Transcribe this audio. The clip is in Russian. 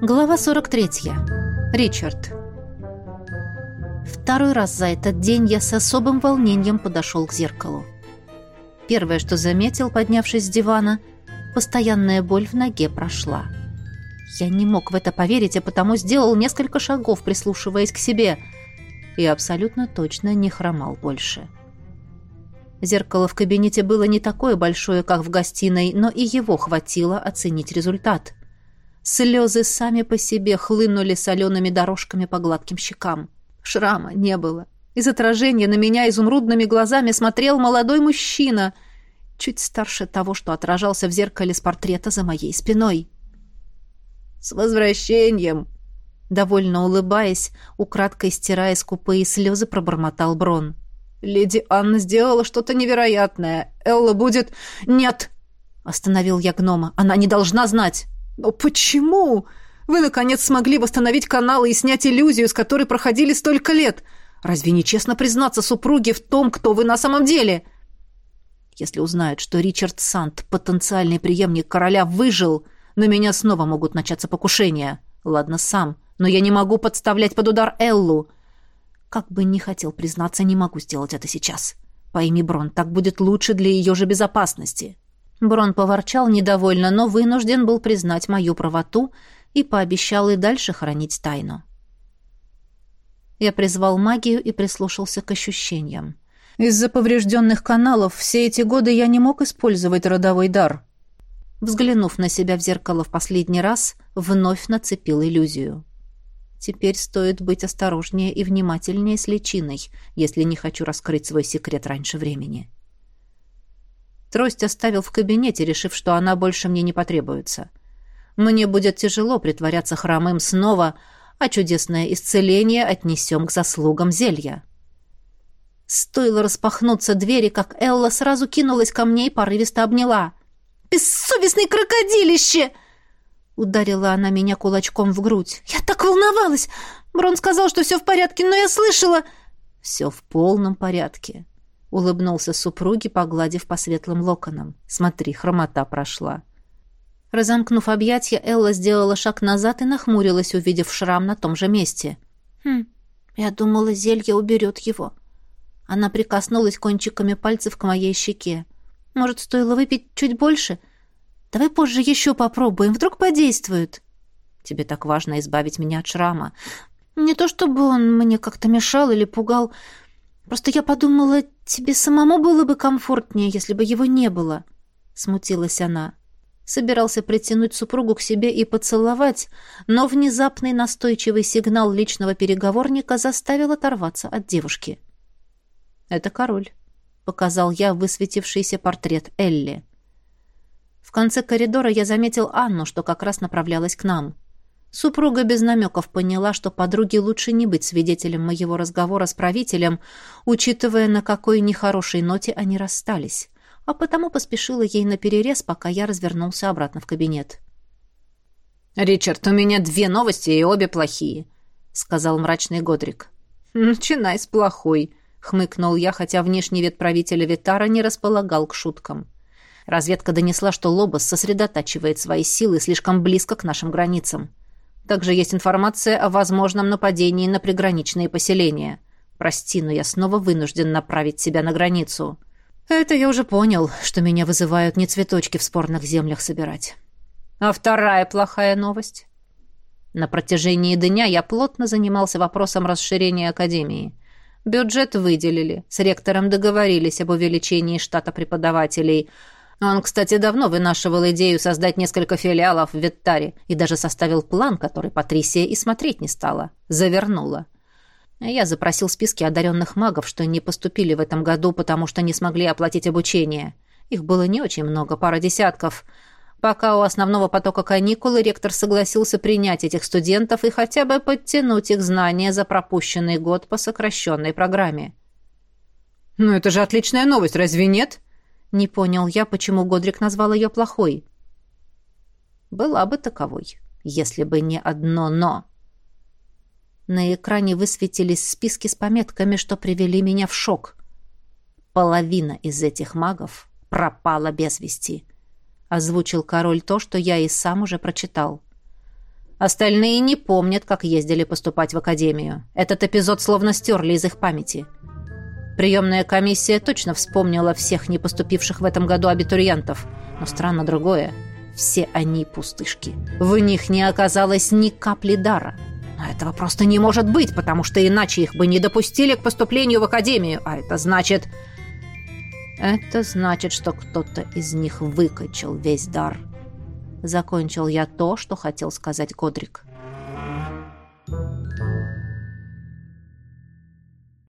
Глава 43. Ричард. Второй раз за этот день я с особым волнением подошел к зеркалу. Первое, что заметил, поднявшись с дивана, постоянная боль в ноге прошла. Я не мог в это поверить, а потому сделал несколько шагов, прислушиваясь к себе, и абсолютно точно не хромал больше. Зеркало в кабинете было не такое большое, как в гостиной, но и его хватило оценить результат. Слезы сами по себе хлынули солеными дорожками по гладким щекам. Шрама не было. Из отражения на меня изумрудными глазами смотрел молодой мужчина, чуть старше того, что отражался в зеркале с портрета за моей спиной. «С возвращением!» Довольно улыбаясь, украдкой стирая скупые слезы, пробормотал Брон. «Леди Анна сделала что-то невероятное. Элла будет...» «Нет!» — остановил я гнома. «Она не должна знать!» «Но почему? Вы, наконец, смогли восстановить каналы и снять иллюзию, с которой проходили столько лет. Разве не честно признаться супруге в том, кто вы на самом деле?» Если узнают, что Ричард Сант, потенциальный преемник короля, выжил, на меня снова могут начаться покушения. Ладно, сам, но я не могу подставлять под удар Эллу. Как бы не хотел признаться, не могу сделать это сейчас. Пойми, Брон, так будет лучше для ее же безопасности. Брон поворчал недовольно, но вынужден был признать мою правоту и пообещал и дальше хранить тайну. Я призвал магию и прислушался к ощущениям. Из-за поврежденных каналов все эти годы я не мог использовать родовой дар. Взглянув на себя в зеркало в последний раз, вновь нацепил иллюзию. Теперь стоит быть осторожнее и внимательнее с личиной, если не хочу раскрыть свой секрет раньше времени. Трость оставил в кабинете, решив, что она больше мне не потребуется. Мне будет тяжело притворяться хромым снова, а чудесное исцеление отнесем к заслугам зелья. Стоило распахнуться двери, как Элла сразу кинулась ко мне и порывисто обняла. «Бессовестный крокодилище!» Ударила она меня кулачком в грудь. «Я так волновалась! Брон сказал, что все в порядке, но я слышала...» «Все в полном порядке», — улыбнулся супруге, погладив по светлым локонам. «Смотри, хромота прошла». Разомкнув объятья, Элла сделала шаг назад и нахмурилась, увидев шрам на том же месте. «Хм, я думала, зелье уберет его». Она прикоснулась кончиками пальцев к моей щеке. «Может, стоило выпить чуть больше? Давай позже еще попробуем, вдруг подействует. Тебе так важно избавить меня от шрама. Не то чтобы он мне как-то мешал или пугал. Просто я подумала, тебе самому было бы комфортнее, если бы его не было. Смутилась она. Собирался притянуть супругу к себе и поцеловать, но внезапный настойчивый сигнал личного переговорника заставил оторваться от девушки. «Это король», — показал я высветившийся портрет Элли. В конце коридора я заметил Анну, что как раз направлялась к нам. Супруга без намеков поняла, что подруге лучше не быть свидетелем моего разговора с правителем, учитывая, на какой нехорошей ноте они расстались, а потому поспешила ей на перерез, пока я развернулся обратно в кабинет. «Ричард, у меня две новости, и обе плохие», — сказал мрачный Годрик. «Начинай с плохой», — хмыкнул я, хотя внешний вид правителя Витара не располагал к шуткам. Разведка донесла, что Лобос сосредотачивает свои силы слишком близко к нашим границам. Также есть информация о возможном нападении на приграничные поселения. Прости, но я снова вынужден направить себя на границу. Это я уже понял, что меня вызывают не цветочки в спорных землях собирать. А вторая плохая новость. На протяжении дня я плотно занимался вопросом расширения академии. Бюджет выделили, с ректором договорились об увеличении штата преподавателей – он, кстати, давно вынашивал идею создать несколько филиалов в Веттаре и даже составил план, который Патрисия и смотреть не стала. Завернула. Я запросил списки одаренных магов, что не поступили в этом году, потому что не смогли оплатить обучение. Их было не очень много, пара десятков. Пока у основного потока каникулы ректор согласился принять этих студентов и хотя бы подтянуть их знания за пропущенный год по сокращенной программе. «Ну это же отличная новость, разве нет?» Не понял я, почему Годрик назвал ее плохой. Была бы таковой, если бы не одно «но». На экране высветились списки с пометками, что привели меня в шок. Половина из этих магов пропала без вести. Озвучил король то, что я и сам уже прочитал. Остальные не помнят, как ездили поступать в академию. Этот эпизод словно стерли из их памяти. Приемная комиссия точно вспомнила всех не поступивших в этом году абитуриентов. Но странно другое. Все они пустышки. В них не оказалось ни капли дара. Но этого просто не может быть, потому что иначе их бы не допустили к поступлению в академию. А это значит... Это значит, что кто-то из них выкачал весь дар. Закончил я то, что хотел сказать Годрик.